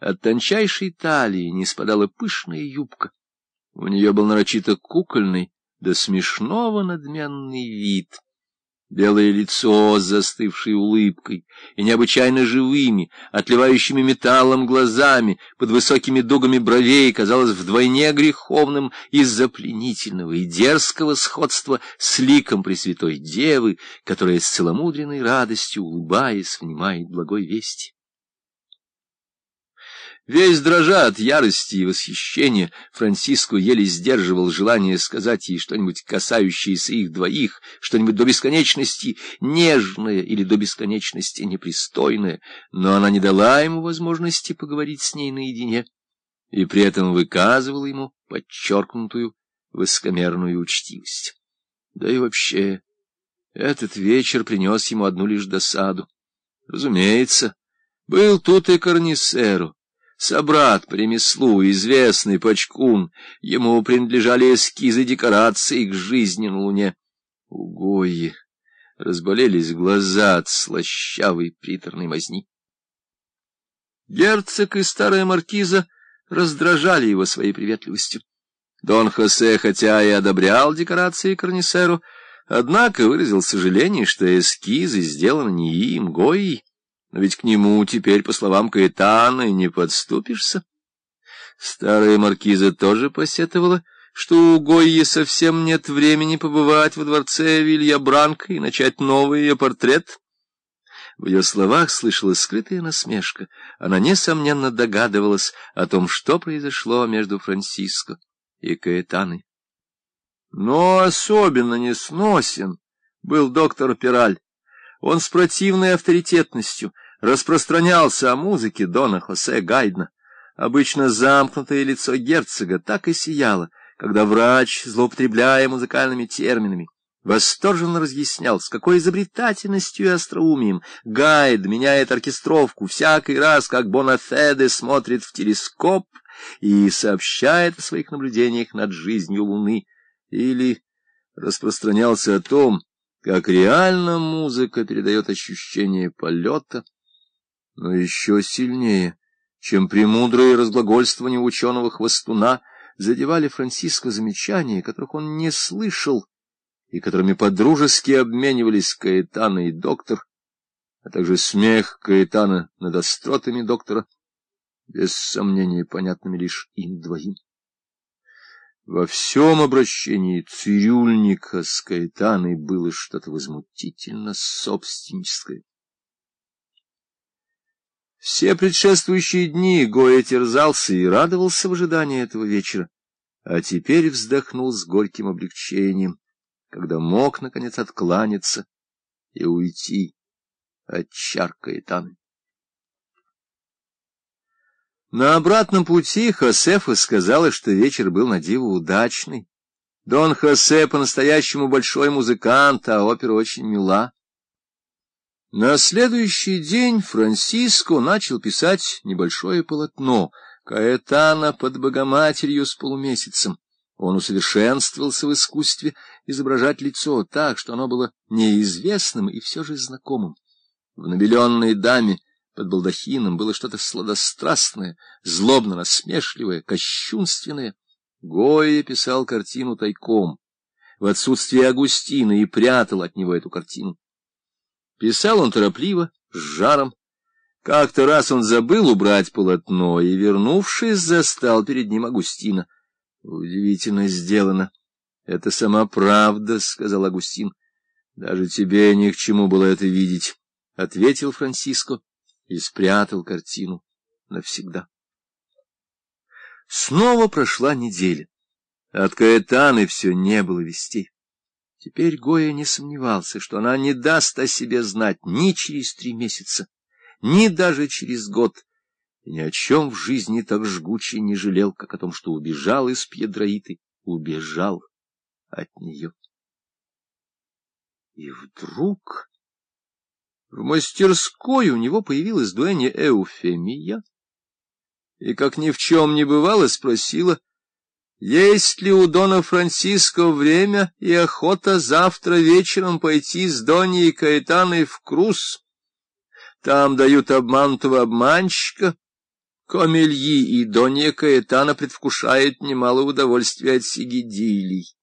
От тончайшей талии не спадала пышная юбка. У нее был нарочито кукольный, да смешного надменный вид. Белое лицо с застывшей улыбкой и необычайно живыми, отливающими металлом глазами, под высокими дугами бровей, казалось вдвойне греховным из-за пленительного и дерзкого сходства с ликом Пресвятой Девы, которая с целомудренной радостью, улыбаясь, внимает благой вести. Весь дрожа от ярости и восхищения, Франциско еле сдерживал желание сказать ей что-нибудь касающееся их двоих, что-нибудь до бесконечности нежное или до бесконечности непристойное, но она не дала ему возможности поговорить с ней наедине и при этом выказывала ему подчеркнутую высокомерную учтивость. Да и вообще, этот вечер принес ему одну лишь досаду. Разумеется, был тут и Корнисеру, Собрат по ремеслу, известный Пачкун, ему принадлежали эскизы декораций к жизни на Луне. У Гои разболелись глаза от слащавой приторной мазни. Герцог и старая маркиза раздражали его своей приветливостью. Дон Хосе, хотя и одобрял декорации Корнисеру, однако выразил сожаление, что эскизы сделаны не им, Гоей, но ведь к нему теперь, по словам Каэтана, не подступишься. Старая маркиза тоже посетовала, что у Гойи совсем нет времени побывать во дворце Вилья Бранка и начать новый ее портрет. В ее словах слышалась скрытая насмешка. Она, несомненно, догадывалась о том, что произошло между Франциско и Каэтаной. Но особенно несносен был доктор Пираль. Он с противной авторитетностью распространялся о музыке Дона Хосе Гайдна. Обычно замкнутое лицо герцога так и сияло, когда врач, злоупотребляя музыкальными терминами, восторженно разъяснял, с какой изобретательностью и остроумием Гайд меняет оркестровку всякий раз, как Бонафеде смотрит в телескоп и сообщает о своих наблюдениях над жизнью Луны, или распространялся о том, как реально музыка передает ощущение полета, но еще сильнее, чем премудрые разглагольствования ученого-хвостуна, задевали Франциско замечания, которых он не слышал, и которыми подружески обменивались Каэтана и доктор, а также смех Каэтана над остротами доктора, без сомнения понятными лишь им двоим. Во всем обращении цирюльника с Каэтаной было что-то возмутительно собственническое. Все предшествующие дни Гоя терзался и радовался в ожидании этого вечера, а теперь вздохнул с горьким облегчением, когда мог, наконец, откланяться и уйти от чар Каэтаны. На обратном пути Хосефа сказала, что вечер был на диво удачный. Дон Хосе по-настоящему большой музыкант, а опера очень мила. На следующий день Франциско начал писать небольшое полотно Каэтана под Богоматерью с полумесяцем. Он усовершенствовался в искусстве изображать лицо так, что оно было неизвестным и все же знакомым. В набеленной даме под балдахином было что-то сладострастное, злобно-насмешливое, кощунственное. Гоя писал картину тайком, в отсутствие Агустина, и прятал от него эту картину. Писал он торопливо, с жаром. Как-то раз он забыл убрать полотно и, вернувшись, застал перед ним Агустина. — Удивительно сделано. — Это сама правда, — сказал Агустин. — Даже тебе ни к чему было это видеть, — ответил Франциско и спрятал картину навсегда. Снова прошла неделя. От Каэтаны все не было вестей. Теперь Гоя не сомневался, что она не даст о себе знать ни через три месяца, ни даже через год, и ни о чем в жизни так жгуче не жалел, как о том, что убежал из Пьедроиты, убежал от нее. И вдруг... В мастерской у него появилась дуэня Эуфемия, и, как ни в чем не бывало, спросила, есть ли у Дона Франциско время и охота завтра вечером пойти с Доней Каэтаной в Круз? Там дают обманутого обманщика, Комельи и Донья Каэтана предвкушает немало удовольствия от сигидилей.